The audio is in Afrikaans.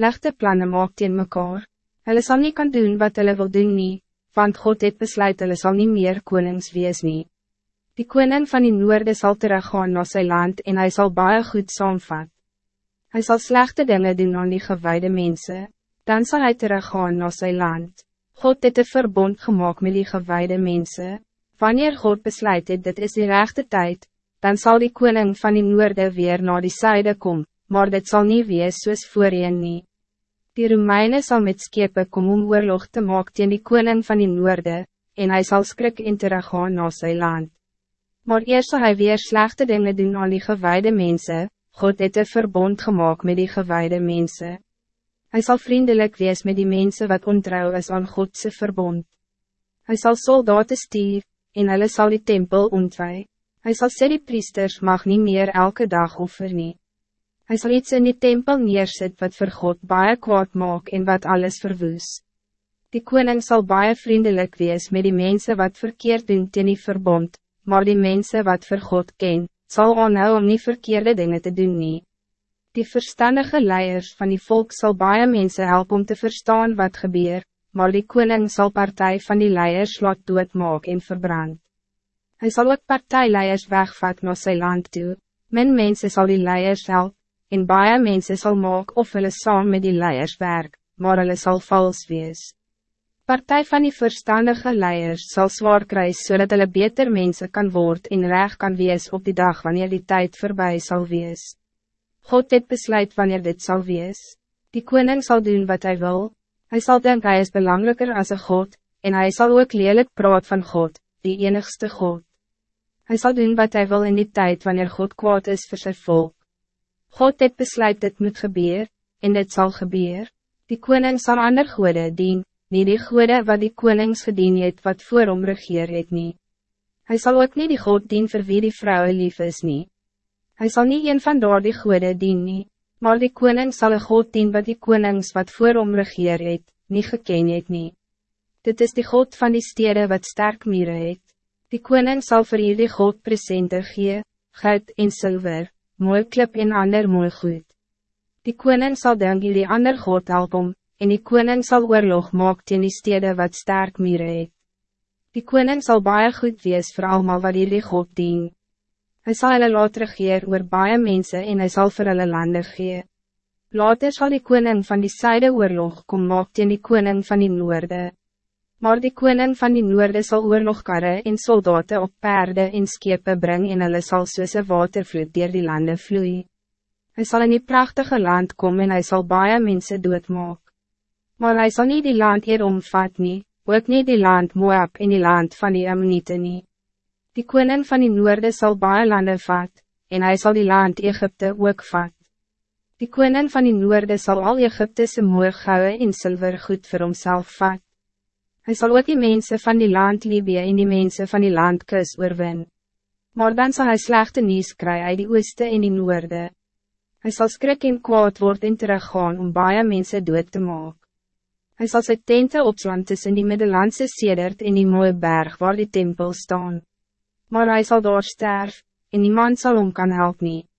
legde plannen maak teen mekaar. Hulle sal nie kan doen wat hulle wil doen nie, want God het besluit hulle sal nie meer konings wees nie. Die koning van die noorde zal teruggaan naar zijn land en hij zal baie goed saamvat. Hij zal slechte dingen doen aan die gewijde mensen, dan zal hij teruggaan naar zijn land. God het een verbond gemaakt met die gewijde mensen. Wanneer God besluit het dit is de rechte tijd, dan zal die koning van die noorde weer naar die zijde komen, maar dit zal niet wees soos voorheen nie. Die Romeine zal met skepe kom om oorlog te maak teen die koning van die noorde, en hij zal skrik in teruggaan na sy land. Maar eerst zal hij weer slechte dingen doen aan die gewijde mensen. God het een verbond gemaakt met die gewijde mensen. Hij zal vriendelijk wees met die mensen wat ontrouw is aan Godse verbond. Hij zal soldaten stier, en hulle zal die tempel ontwij. Hij zal sê die priesters mag niet meer elke dag offer nie. Hij zal iets in die tempel neerzet wat voor God baie kwaad maak en wat alles verwoes. Die koning zal baie vriendelijk wees met die mensen wat verkeerd doen teen die verbond, maar die mensen wat voor God ken, zal aanhou om niet verkeerde dingen te doen nie. Die verstandige leiders van die volk zal baie mensen helpen om te verstaan wat gebeurt, maar die koning zal partij van die leiders laat doodmaak en verbrand. Hij zal ook partijleiders wegvat naar zijn land toe, men mensen zal die leiders helpen, en baie mense sal maak of hulle saam met die leiers werk, maar hulle sal vals wees. Partij van die verstandige leiers zal zwaar krijgen zodat hulle beter mensen kan worden en recht kan wees op die dag wanneer die tijd voorbij zal wees. God het besluit wanneer dit zal wees. Die koning zal doen wat hij wil. Hij zal denken hij is belangrijker als een God, en hij zal ook lelijk praat van God, die enigste God. Hij zal doen wat hij wil in die tijd wanneer God kwaad is voor zijn volk. God het besluit dit moet gebeuren, en dit zal gebeuren. Die koning zal ander goede dien, nie die goede wat die konings gedien het wat voor hom regeer het nie. Hy sal ook nie die God dien vir wie die vrouwen lief is nie. Hy sal nie een van daar die goede dien nie, maar die koning zal een God dien wat die konings wat voor hom regeer het, nie geken het nie. Dit is die God van die steden wat sterk mire het. Die koning zal voor jullie God presente gee, goud en zilver, mooi klip en ander mooi goed. Die koning zal denk die ander God help om, en die koning zal oorlog maak teen die stede wat sterk meer het. Die koning zal baie goed wees vir almal wat die God dien. Hij zal hulle laat regeer oor baie mense en hij zal vir hulle lande gee. Later zal die koning van die syde oorlog kom maak teen die koning van die noorde. Maar die koning van die noorde zal oorlogkarre en soldaten op paarden en skepe brengen en hulle sal soos een watervloed dier die landen vloeien. Hij zal in die prachtige land komen en hij zal baie mense doodmaak. Maar hij zal niet die land hier omvat nie, ook niet die land Moab en die land van die Ammonite nie. Die koning van die noorde zal baie landen vat, en hij zal die land Egypte ook vat. Die koning van die noorde zal al Egyptese mooi gouden en zilver goed voor homself vat. Hij zal ook die mensen van die land Libië en die mensen van die land kus oorwin. Maar dan zal hij slechte nieuws krijgen uit die ooste en die noorde. Hij zal skrik en kwaad worden en teruggaan om baie mensen dood te maken. Hij zal zijn tenten opslaan tussen die Middellandse sedert en die mooie berg waar die tempel staan. Maar hij zal daar sterf, en niemand zal hem kan helpen.